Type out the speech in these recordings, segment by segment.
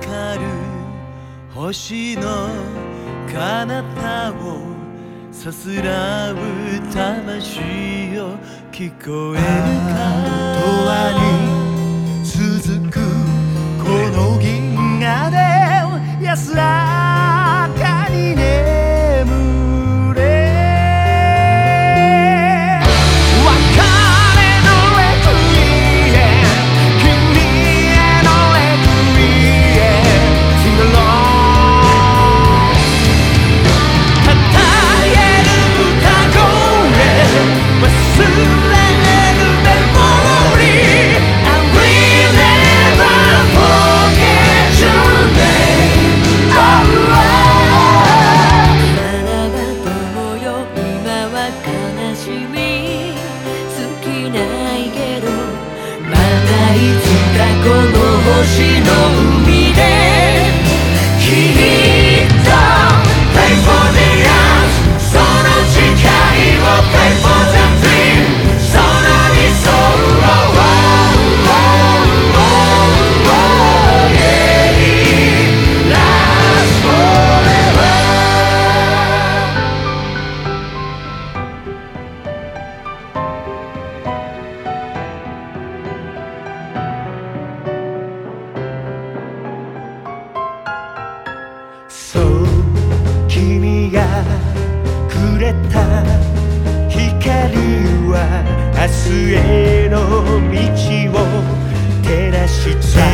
かる星の彼方をさすらう魂を聞こえるか？永遠に続くこの銀河で安らぐいつかこの星の上への道を照らした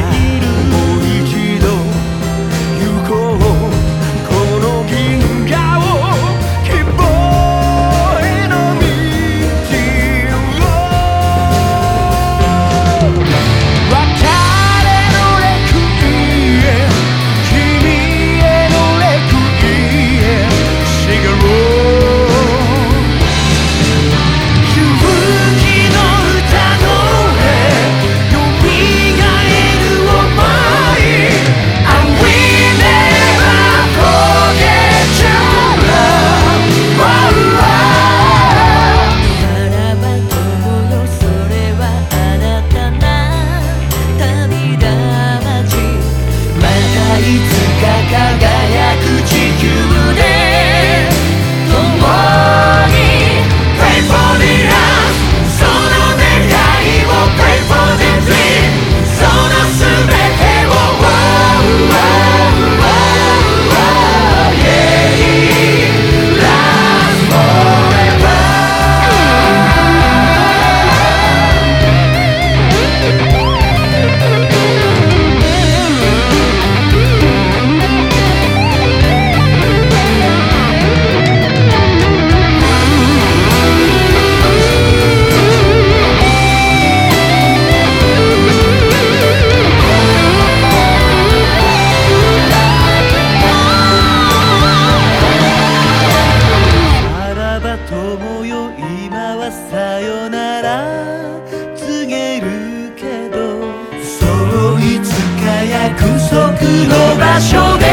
約束の場所で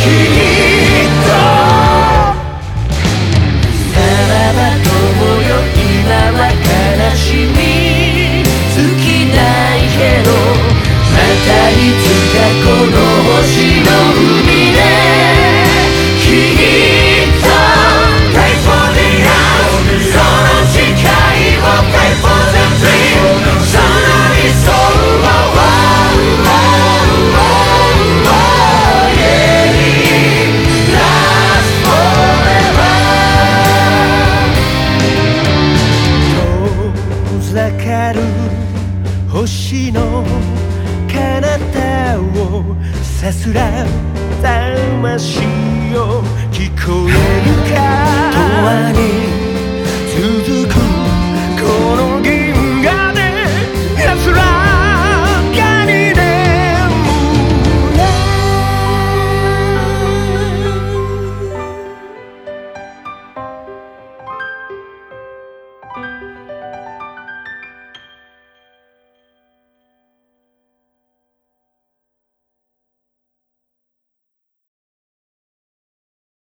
きっとさらば友よ今は悲しみ尽きないけどまたいつかこの星の海の彼方をさすら魂を聞こえるか永遠に